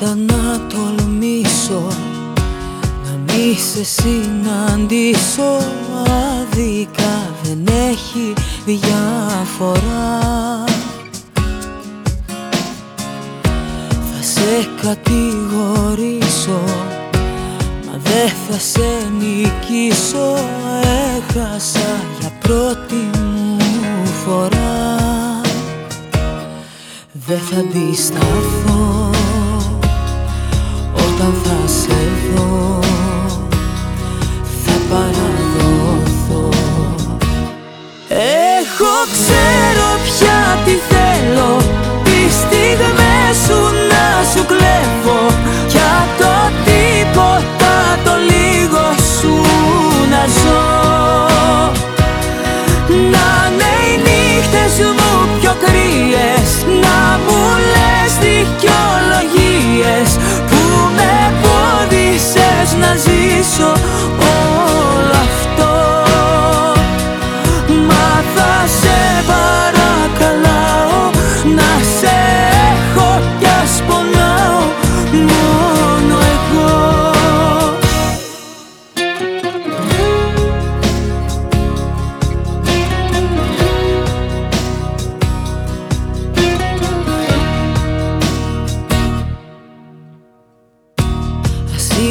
ήταν να τολμήσω Να μη σε συναντήσω Άδικα δεν έχει διαφορά. Θα σε κατηγορήσω Μα δεν θα σε νικήσω Έχασα για πρώτη μου φορά. Δεν θα αντισταθώ. όταν θα σε δω. Θα παραδοθώ Έχω ξέρω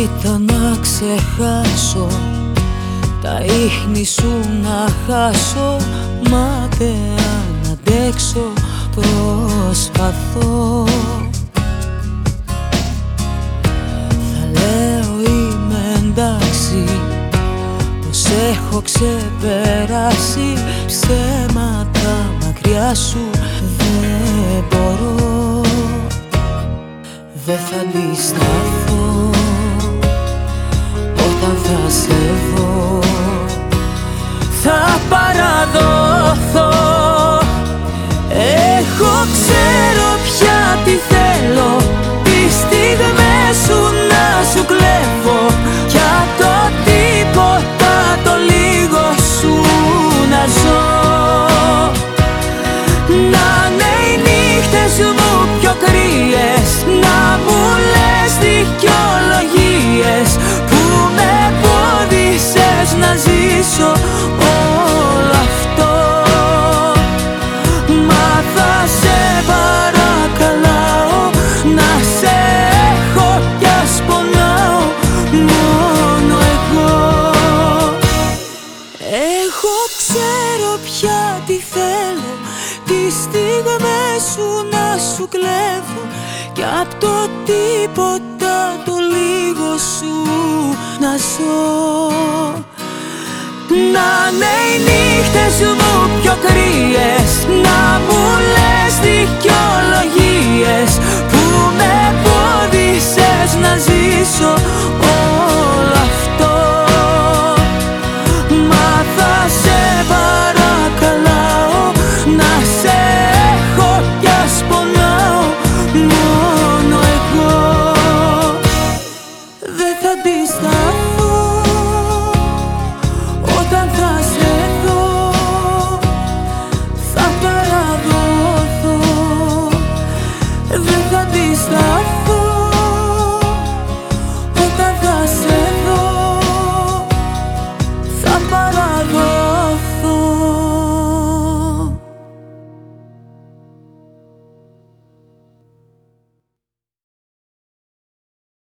ήταν να ξεχάσω. Τα ίχνη σου να χάσω. Μα δεν αντέξω. Προσπαθώ. Θα λέω είμαι εντάξει. Πως έχω ξεπεράσει Ψέματα μακριά σου. Δεν μπορώ. Δεν θα αντισταθώ όταν θα σε δω Τις στιγμές σου να σου κλέβω Κι απ' το τίποτα το λίγο σου να ζω. Να είναι οι νύχτες μου πιο κρύες Να μου λες δικαιολογίες